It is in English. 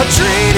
a dream.